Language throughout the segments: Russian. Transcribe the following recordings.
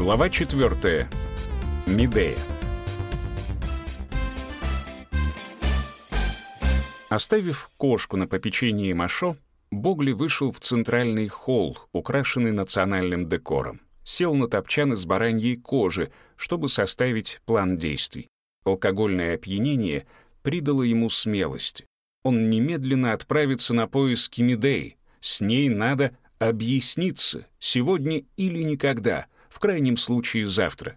Глава 4. Медея. Оставив кошку на попечении Машо, Богли вышел в центральный холл, украшенный национальным декором. Сел на топчан из бараньей кожи, чтобы составить план действий. Алкогольное опьянение придало ему смелости. Он немедленно отправится на поиски Медеи. С ней надо объясниться, сегодня или никогда — в крайнем случае завтра.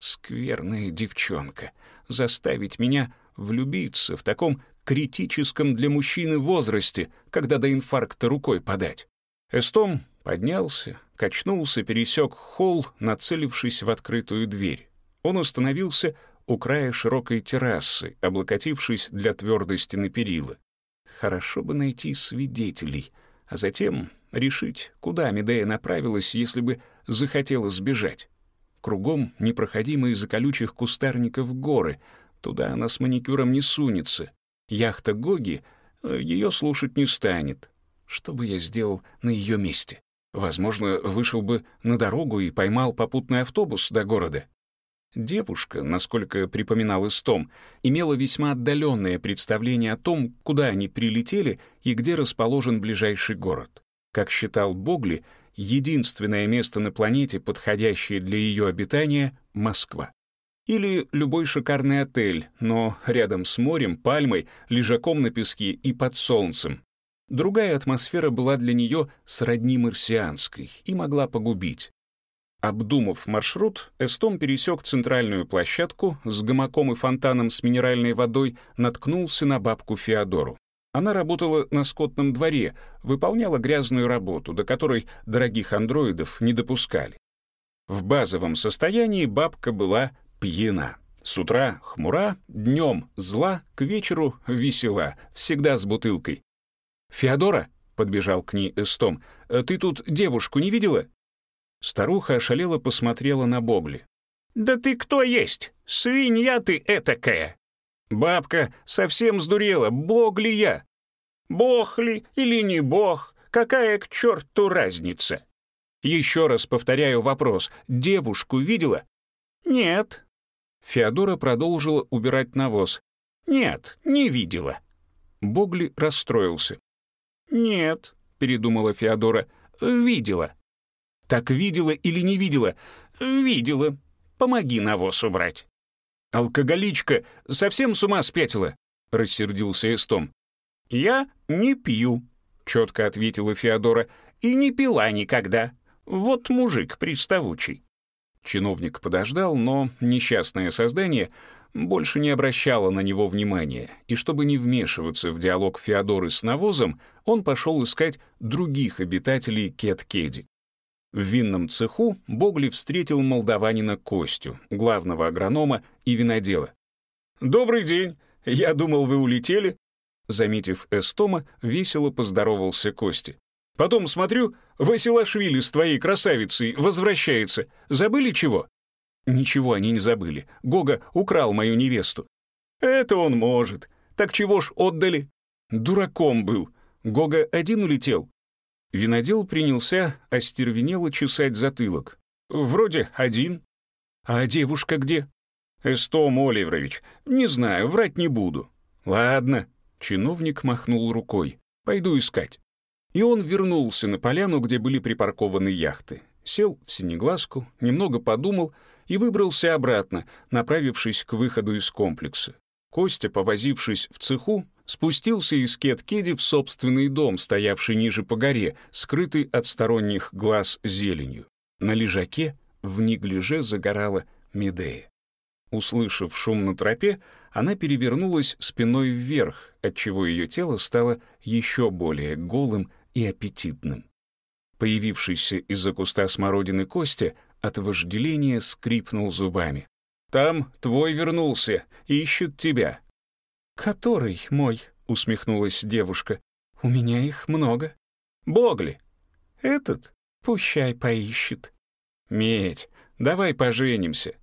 Скверная девчонка. Заставить меня влюбиться в таком критическом для мужчины возрасте, когда до инфаркта рукой подать. Эстом поднялся, качнулся, пересек холл, нацелившись в открытую дверь. Он остановился у края широкой террасы, облокотившись для твердости на перила. Хорошо бы найти свидетелей, а затем решить, куда Медея направилась, если бы захотела сбежать. Кругом непроходимые из-за колючих кустарников горы. Туда она с маникюром не сунется. Яхта Гоги э, ее слушать не станет. Что бы я сделал на ее месте? Возможно, вышел бы на дорогу и поймал попутный автобус до города. Девушка, насколько припоминал Истом, имела весьма отдаленное представление о том, куда они прилетели и где расположен ближайший город. Как считал Богли, единственное место на планете, подходящее для ее обитания — Москва. Или любой шикарный отель, но рядом с морем, пальмой, лежаком на песке и под солнцем. Другая атмосфера была для нее сродни марсианской и могла погубить. Обдумав маршрут, Эстом пересек центральную площадку с гамаком и фонтаном с минеральной водой, наткнулся на бабку Феодору. Она работала на скотном дворе, выполняла грязную работу, до которой дорогих андроидов не допускали. В базовом состоянии бабка была пьяна. С утра хмура, днем зла, к вечеру весела, всегда с бутылкой. «Феодора?» — подбежал к ней Эстом. «Ты тут девушку не видела?» Старуха ошалела посмотрела на Богли. «Да ты кто есть? Свинья ты этакая!» «Бабка совсем сдурела, бог ли я?» «Бог ли или не бог? Какая к черту разница?» «Еще раз повторяю вопрос. Девушку видела?» «Нет». Феодора продолжила убирать навоз. «Нет, не видела». Богли расстроился. «Нет», — передумала Феодора, — «видела». «Так видела или не видела?» «Видела. Помоги навоз убрать». «Алкоголичка совсем с ума спятила?» — рассердился Эстом. «Я не пью», — четко ответила Феодора, «и не пила никогда. Вот мужик приставучий». Чиновник подождал, но несчастное создание больше не обращало на него внимания, и чтобы не вмешиваться в диалог Феодоры с навозом, он пошел искать других обитателей Кет-Кеди. В винном цеху Богли встретил молдаванина Костю, главного агронома и винодела. «Добрый день! Я думал, вы улетели?» Заметив Эстома, весело поздоровался Костя. «Потом смотрю, Василашвили с твоей красавицей возвращается. Забыли чего?» «Ничего они не забыли. Гога украл мою невесту». «Это он может. Так чего ж отдали?» «Дураком был. Гога один улетел, Винодел принялся остервенело чесать затылок. «Вроде один». «А девушка где?» «Эстом Оливрович. Не знаю, врать не буду». «Ладно». Чиновник махнул рукой. «Пойду искать». И он вернулся на поляну, где были припаркованы яхты. Сел в синеглазку, немного подумал и выбрался обратно, направившись к выходу из комплекса. Костя, повозившись в цеху, спустился из Кеткеди в собственный дом, стоявший ниже по горе, скрытый от сторонних глаз зеленью. На лежаке в неглиже загорала Медея. Услышав шум на тропе, она перевернулась спиной вверх, отчего ее тело стало еще более голым и аппетитным. Появившийся из-за куста смородины Костя от вожделения скрипнул зубами. «Там твой вернулся, ищет тебя. «Который мой?» — усмехнулась девушка. «У меня их много». «Богли». «Этот? Пущай поищет». «Медь, давай поженимся».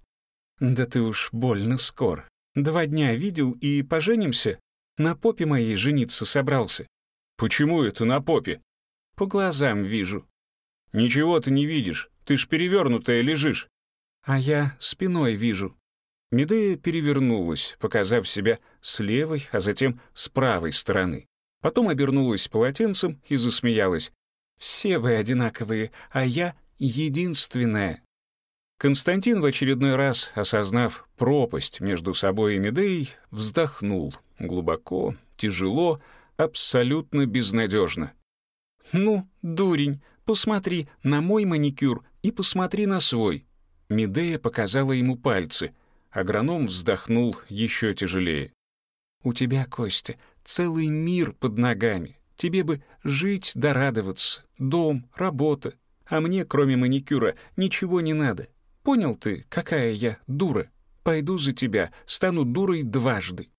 «Да ты уж больно скоро. Два дня видел и поженимся? На попе моей жениться собрался». «Почему это на попе?» «По глазам вижу». «Ничего ты не видишь, ты ж перевернутая лежишь». а я спиной вижу». Медея перевернулась, показав себя с левой, а затем с правой стороны. Потом обернулась полотенцем и засмеялась. «Все вы одинаковые, а я единственная». Константин в очередной раз, осознав пропасть между собой и Медеей, вздохнул глубоко, тяжело, абсолютно безнадежно. «Ну, дурень, посмотри на мой маникюр и посмотри на свой». Медея показала ему пальцы. Агроном вздохнул еще тяжелее. «У тебя, Костя, целый мир под ногами. Тебе бы жить да радоваться, дом, работа. А мне, кроме маникюра, ничего не надо. Понял ты, какая я дура? Пойду за тебя, стану дурой дважды».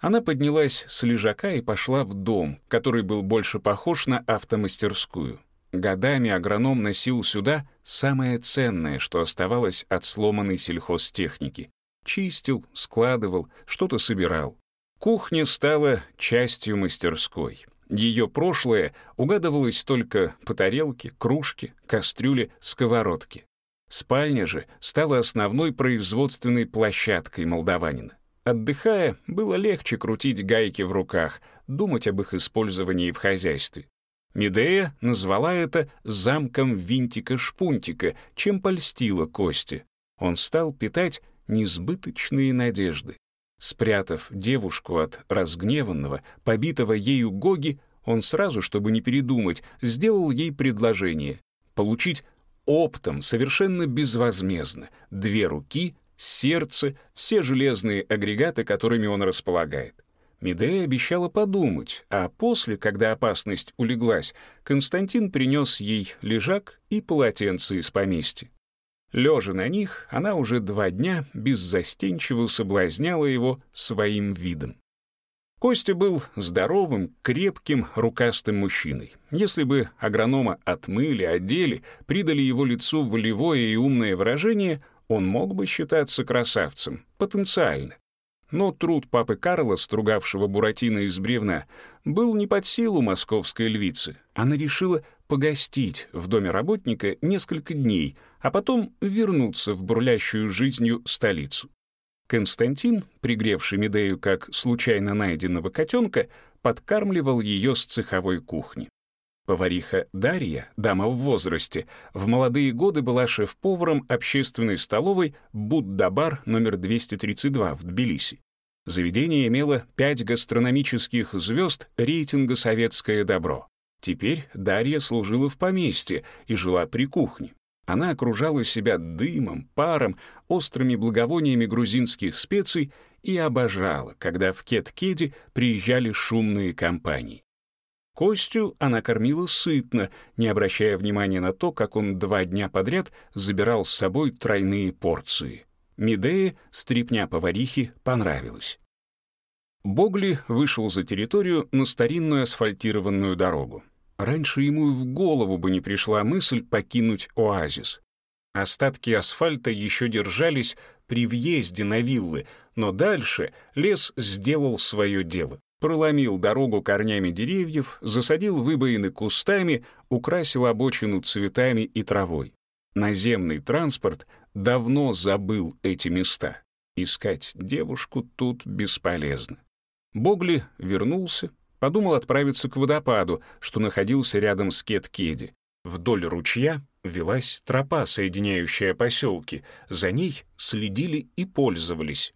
Она поднялась с лежака и пошла в дом, который был больше похож на автомастерскую. Годами агроном носил сюда самое ценное, что оставалось от сломанной сельхозтехники. Чистил, складывал, что-то собирал. Кухня стала частью мастерской. Ее прошлое угадывалось только по тарелке, кружке, кастрюле, сковородке. Спальня же стала основной производственной площадкой молдаванина. Отдыхая, было легче крутить гайки в руках, думать об их использовании в хозяйстве. Медея назвала это «замком винтика-шпунтика», чем польстила Кости. Он стал питать несбыточные надежды. Спрятав девушку от разгневанного, побитого ею Гоги, он сразу, чтобы не передумать, сделал ей предложение — получить оптом, совершенно безвозмездно, две руки, сердце, все железные агрегаты, которыми он располагает. Медея обещала подумать, а после, когда опасность улеглась, Константин принес ей лежак и полотенце из поместья. Лежа на них, она уже два дня беззастенчиво соблазняла его своим видом. Костя был здоровым, крепким, рукастым мужчиной. Если бы агронома отмыли, одели, придали его лицу волевое и умное выражение, он мог бы считаться красавцем, потенциально. Но труд папы Карла, стругавшего Буратино из бревна, был не под силу московской львицы. Она решила погостить в доме работника несколько дней, а потом вернуться в бурлящую жизнью столицу. Константин, пригревший Медею как случайно найденного котенка, подкармливал ее с цеховой кухни. Повариха Дарья, дама в возрасте, в молодые годы была шеф-поваром общественной столовой Буддабар номер 232 в Тбилиси. Заведение имело пять гастрономических звезд рейтинга «Советское добро». Теперь Дарья служила в поместье и жила при кухне. Она окружала себя дымом, паром, острыми благовониями грузинских специй и обожала, когда в Кет-Кеде приезжали шумные компании. Костю она кормила сытно, не обращая внимания на то, как он два дня подряд забирал с собой тройные порции. Медее, стрипня поварихи, понравилось. Богли вышел за территорию на старинную асфальтированную дорогу. Раньше ему и в голову бы не пришла мысль покинуть оазис. Остатки асфальта еще держались при въезде на виллы, но дальше лес сделал свое дело проломил дорогу корнями деревьев, засадил выбоины кустами, украсил обочину цветами и травой. Наземный транспорт давно забыл эти места. Искать девушку тут бесполезно. Богли вернулся, подумал отправиться к водопаду, что находился рядом с Кет-Кеди. Вдоль ручья велась тропа, соединяющая поселки. За ней следили и пользовались.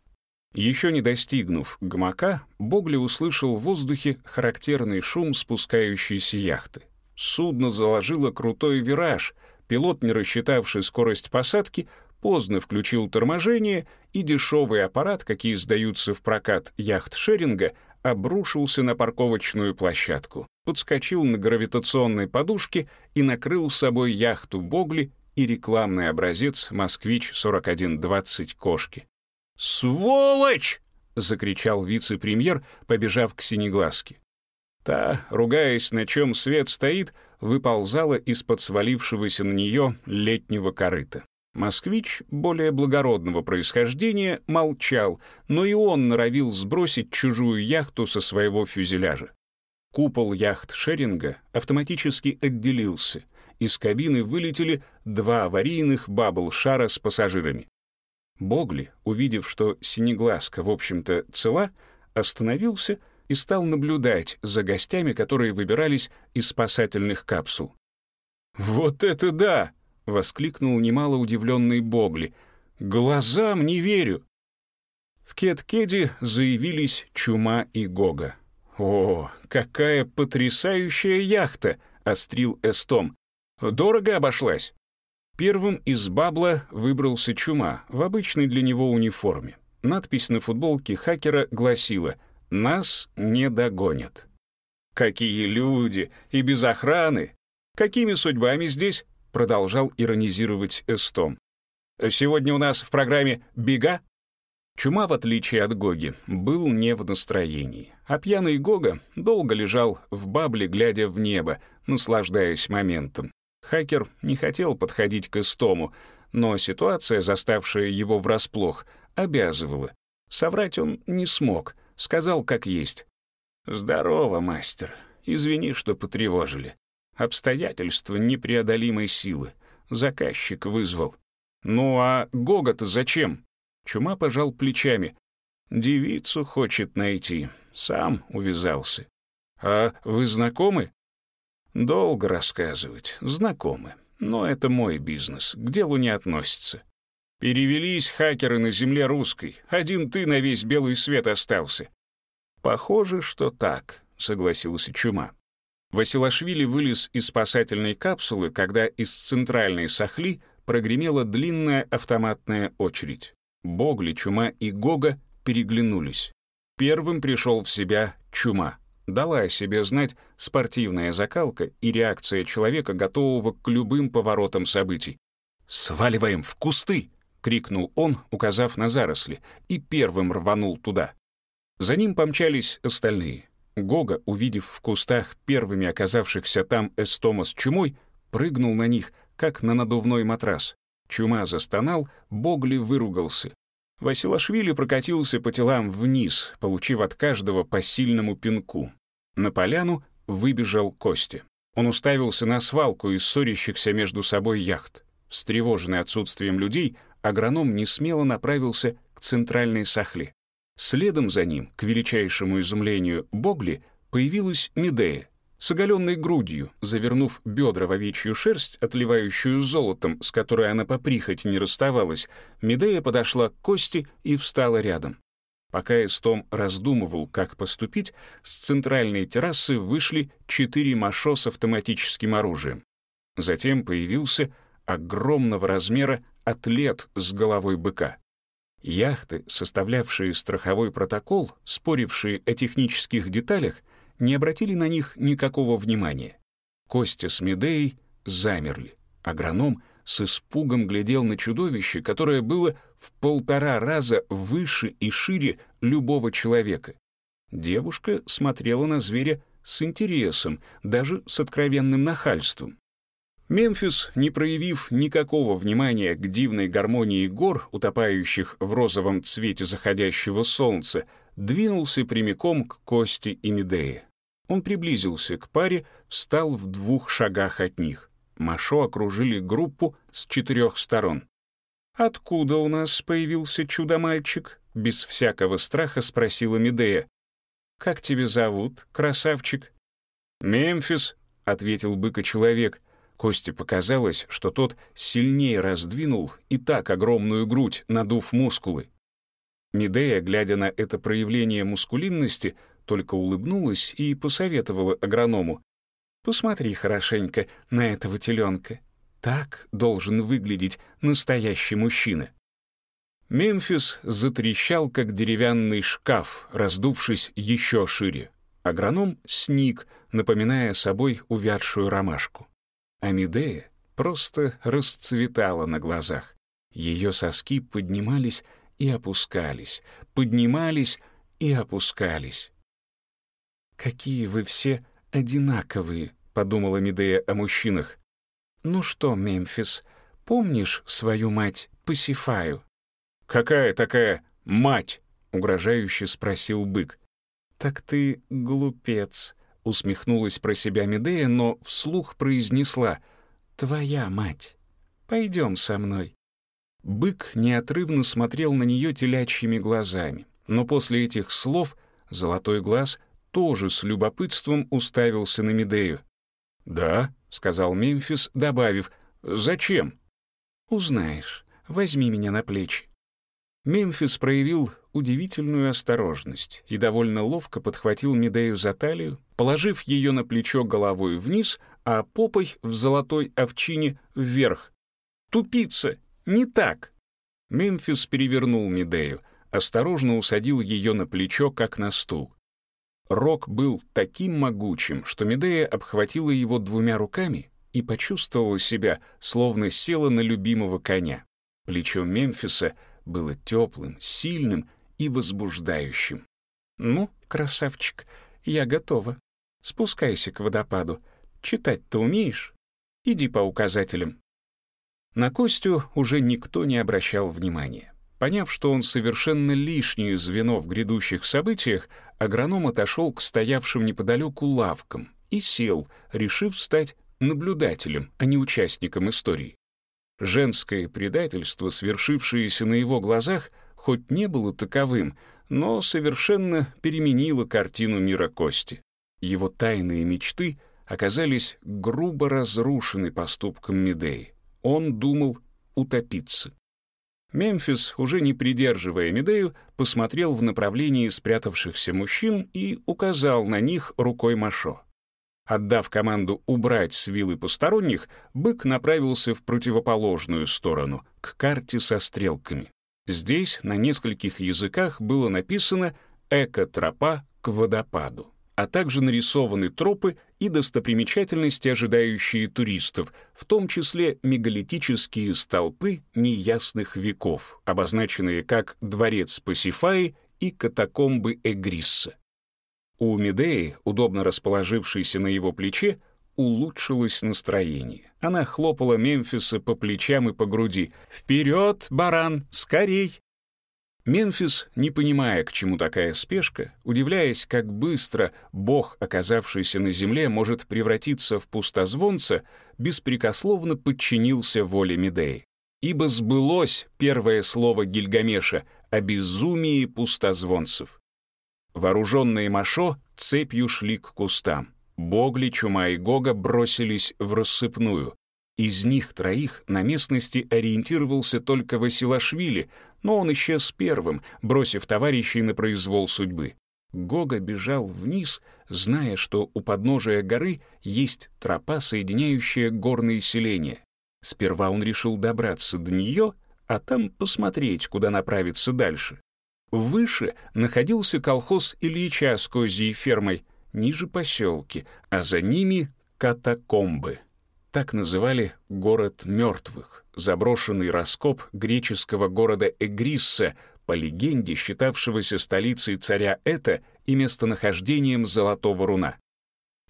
Еще не достигнув гмака, Богли услышал в воздухе характерный шум спускающейся яхты. Судно заложило крутой вираж, пилот, не рассчитавший скорость посадки, поздно включил торможение, и дешевый аппарат, какие сдаются в прокат яхт-шеринга, обрушился на парковочную площадку, подскочил на гравитационной подушке и накрыл собой яхту Богли и рекламный образец «Москвич-4120 Кошки». «Сволочь!» — закричал вице-премьер, побежав к синеглазке. Та, ругаясь, на чем свет стоит, выползала из-под свалившегося на нее летнего корыта. Москвич, более благородного происхождения, молчал, но и он норовил сбросить чужую яхту со своего фюзеляжа. Купол яхт Шеринга автоматически отделился, из кабины вылетели два аварийных бабл-шара с пассажирами. Богли, увидев, что синеглазка, в общем-то, цела, остановился и стал наблюдать за гостями, которые выбирались из спасательных капсул. «Вот это да!» — воскликнул немало удивленный Богли. «Глазам не верю!» В Кет-Кеди заявились Чума и Гога. «О, какая потрясающая яхта!» — острил Эстом. «Дорого обошлась?» Первым из бабла выбрался Чума в обычной для него униформе. Надпись на футболке хакера гласила «Нас не догонят». «Какие люди! И без охраны! Какими судьбами здесь?» — продолжал иронизировать Эстом. «Сегодня у нас в программе «Бега»?» Чума, в отличие от Гоги, был не в настроении, а пьяный Гога долго лежал в бабле, глядя в небо, наслаждаясь моментом. Хакер не хотел подходить к Истому, но ситуация, заставшая его врасплох, обязывала. Соврать он не смог, сказал как есть. «Здорово, мастер. Извини, что потревожили. Обстоятельства непреодолимой силы. Заказчик вызвал». «Ну а Гога-то зачем?» Чума пожал плечами. «Девицу хочет найти. Сам увязался». «А вы знакомы?» «Долго рассказывать. Знакомы. Но это мой бизнес. К делу не относится. Перевелись хакеры на земле русской. Один ты на весь белый свет остался». «Похоже, что так», — согласился Чума. Василашвили вылез из спасательной капсулы, когда из центральной сахли прогремела длинная автоматная очередь. Богли, Чума и Гога переглянулись. Первым пришел в себя Чума. Дала о себе знать спортивная закалка и реакция человека, готового к любым поворотам событий. «Сваливаем в кусты!» — крикнул он, указав на заросли, и первым рванул туда. За ним помчались остальные. Гога, увидев в кустах первыми оказавшихся там Эстома с чумой, прыгнул на них, как на надувной матрас. Чума застонал, Богли выругался. Василашвили прокатился по телам вниз, получив от каждого по сильному пинку. На поляну выбежал Костя. Он уставился на свалку из ссорящихся между собой яхт. Встревоженный отсутствием людей, агроном несмело направился к центральной сахле. Следом за ним, к величайшему изумлению Богли, появилась Медея, с оголенной грудью, завернув бедра в овечью шерсть, отливающую золотом, с которой она по прихоти не расставалась, Медея подошла к Кости и встала рядом. Пока Эстом раздумывал, как поступить, с центральной террасы вышли четыре машо с автоматическим оружием. Затем появился огромного размера атлет с головой быка. Яхты, составлявшие страховой протокол, спорившие о технических деталях, не обратили на них никакого внимания. Костя с Медеей замерли. Агроном с испугом глядел на чудовище, которое было в полтора раза выше и шире любого человека. Девушка смотрела на зверя с интересом, даже с откровенным нахальством. Мемфис, не проявив никакого внимания к дивной гармонии гор, утопающих в розовом цвете заходящего солнца, двинулся прямиком к Кости и Медее. Он приблизился к паре, встал в двух шагах от них. Машо окружили группу с четырех сторон. «Откуда у нас появился чудо-мальчик?» — без всякого страха спросила Медея. «Как тебя зовут, красавчик?» «Мемфис», — ответил быка-человек. Косте показалось, что тот сильнее раздвинул и так огромную грудь, надув мускулы. Медея, глядя на это проявление мускулинности, только улыбнулась и посоветовала агроному. «Посмотри хорошенько на этого теленка. Так должен выглядеть настоящий мужчина». Мемфис затрещал, как деревянный шкаф, раздувшись еще шире. Агроном сник, напоминая собой увядшую ромашку. Амидея просто расцветала на глазах. Ее соски поднимались и опускались, поднимались и опускались. «Какие вы все одинаковые», — подумала Медея о мужчинах. «Ну что, Мемфис, помнишь свою мать Пасифаю?» «Какая такая мать?» — угрожающе спросил бык. «Так ты глупец», — усмехнулась про себя Медея, но вслух произнесла. твоя мать. Пойдем со мной». Бык неотрывно смотрел на нее телячьими глазами, но после этих слов золотой глаз тоже с любопытством уставился на Медею. «Да», — сказал Мемфис, добавив, «зачем?» «Узнаешь. Возьми меня на плечи». Мемфис проявил удивительную осторожность и довольно ловко подхватил Медею за талию, положив ее на плечо головой вниз, а попой в золотой овчине вверх. «Тупица! Не так!» Мемфис перевернул Медею, осторожно усадил ее на плечо, как на стул. Рок был таким могучим, что Медея обхватила его двумя руками и почувствовала себя, словно села на любимого коня. Плечо Мемфиса было теплым, сильным и возбуждающим. «Ну, красавчик, я готова. Спускайся к водопаду. Читать-то умеешь? Иди по указателям». На Костю уже никто не обращал внимания. Поняв, что он совершенно лишнее звено в грядущих событиях, агроном отошел к стоявшим неподалеку лавкам и сел, решив стать наблюдателем, а не участником истории. Женское предательство, свершившееся на его глазах, хоть не было таковым, но совершенно переменило картину мира Кости. Его тайные мечты оказались грубо разрушены поступком Медеи. Он думал утопиться. Мемфис, уже не придерживая Медею, посмотрел в направлении спрятавшихся мужчин и указал на них рукой Машо. Отдав команду убрать с вилы посторонних, бык направился в противоположную сторону, к карте со стрелками. Здесь на нескольких языках было написано «Эко-тропа к водопаду», а также нарисованы тропы и достопримечательности, ожидающие туристов, в том числе мегалитические столпы неясных веков, обозначенные как «Дворец Пасифаи» и «Катакомбы Эгрисса». У Медеи, удобно расположившейся на его плече, улучшилось настроение. Она хлопала Мемфиса по плечам и по груди. «Вперед, баран, скорей!» Мемфис, не понимая, к чему такая спешка, удивляясь, как быстро бог, оказавшийся на земле, может превратиться в пустозвонца, беспрекословно подчинился воле Медеи. Ибо сбылось первое слово Гильгамеша о безумии пустозвонцев. Вооруженные Машо цепью шли к кустам. Богли, Чума и Гога бросились в рассыпную. Из них троих на местности ориентировался только Василашвили, но он исчез первым, бросив товарищей на произвол судьбы. Гога бежал вниз, зная, что у подножия горы есть тропа, соединяющая горные селения. Сперва он решил добраться до нее, а там посмотреть, куда направиться дальше. Выше находился колхоз Ильича с козьей фермой, ниже поселки, а за ними катакомбы. Так называли город мертвых, заброшенный раскоп греческого города Эгрисса, по легенде считавшегося столицей царя Эта и местонахождением Золотого Руна.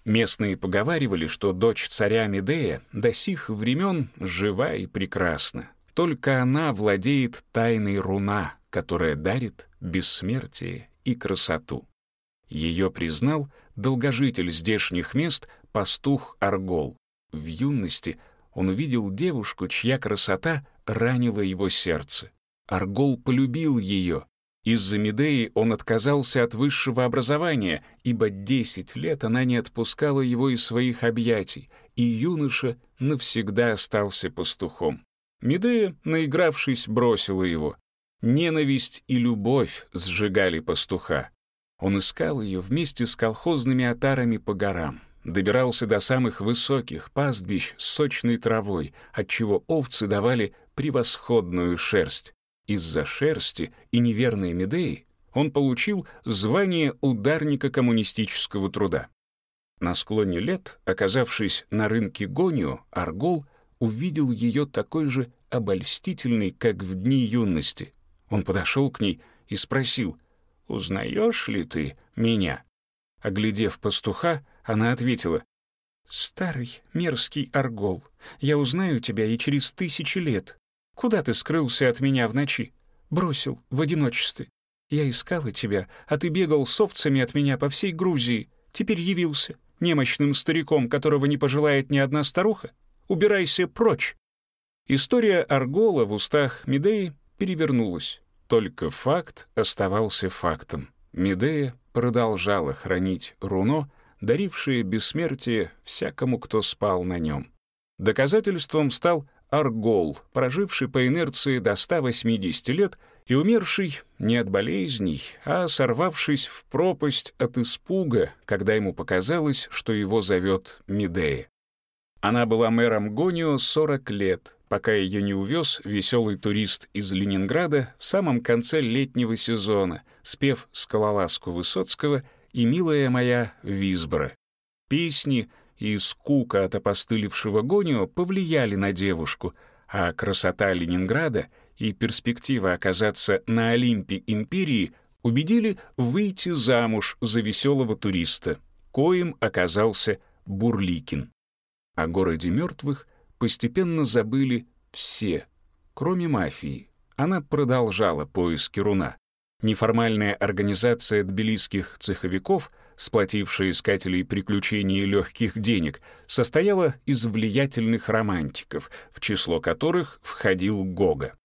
Местные поговаривали, что дочь царя Медея до сих времен жива и прекрасна. Только она владеет тайной руна, которая дарит бессмертие и красоту. Ее признал долгожитель здешних мест, пастух Аргол. В юности он увидел девушку, чья красота ранила его сердце. Аргол полюбил ее. Из-за Медеи он отказался от высшего образования, ибо десять лет она не отпускала его из своих объятий, и юноша навсегда остался пастухом. Медея, наигравшись, бросила его. Ненависть и любовь сжигали пастуха. Он искал ее вместе с колхозными отарами по горам, добирался до самых высоких пастбищ с сочной травой, отчего овцы давали превосходную шерсть. Из-за шерсти и неверной Медеи он получил звание ударника коммунистического труда. На склоне лет, оказавшись на рынке Гонио, Аргол увидел ее такой же обольстительной, как в дни юности. Он подошел к ней и спросил, «Узнаешь ли ты меня?» Оглядев пастуха, она ответила, «Старый мерзкий Аргол, я узнаю тебя и через тысячи лет. Куда ты скрылся от меня в ночи? Бросил в одиночестве. Я искала тебя, а ты бегал с овцами от меня по всей Грузии. Теперь явился, немощным стариком, которого не пожелает ни одна старуха. убирайся прочь». История Аргола в устах Медеи перевернулась. Только факт оставался фактом. Медея продолжала хранить руно, дарившее бессмертие всякому, кто спал на нем. Доказательством стал Аргол, проживший по инерции до 180 лет и умерший не от болезней, а сорвавшись в пропасть от испуга, когда ему показалось, что его зовет Медея. Она была мэром Гонио 40 лет, пока ее не увез веселый турист из Ленинграда в самом конце летнего сезона, спев скалолазку Высоцкого и «Милая моя Визбора». Песни и скука от опостылевшего Гонио повлияли на девушку, а красота Ленинграда и перспектива оказаться на Олимпе империи убедили выйти замуж за веселого туриста, коим оказался Бурликин. О городе мертвых постепенно забыли все, кроме мафии. Она продолжала поиски руна. Неформальная организация тбилисских цеховиков, сплотившая искателей приключений и легких денег, состояла из влиятельных романтиков, в число которых входил Гога.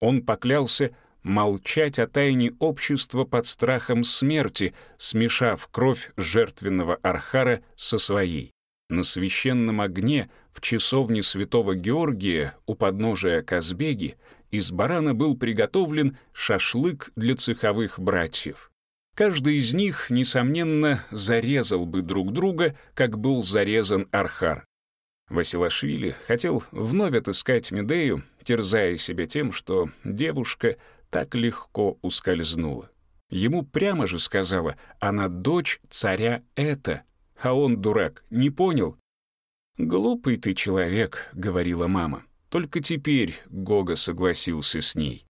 Он поклялся молчать о тайне общества под страхом смерти, смешав кровь жертвенного Архара со своей. На священном огне в часовне святого Георгия у подножия Казбеги из барана был приготовлен шашлык для цеховых братьев. Каждый из них, несомненно, зарезал бы друг друга, как был зарезан Архар. Василашвили хотел вновь отыскать Медею, терзая себя тем, что девушка так легко ускользнула. Ему прямо же сказала, она дочь царя это, а он, дурак, не понял. «Глупый ты человек», — говорила мама. Только теперь Гога согласился с ней.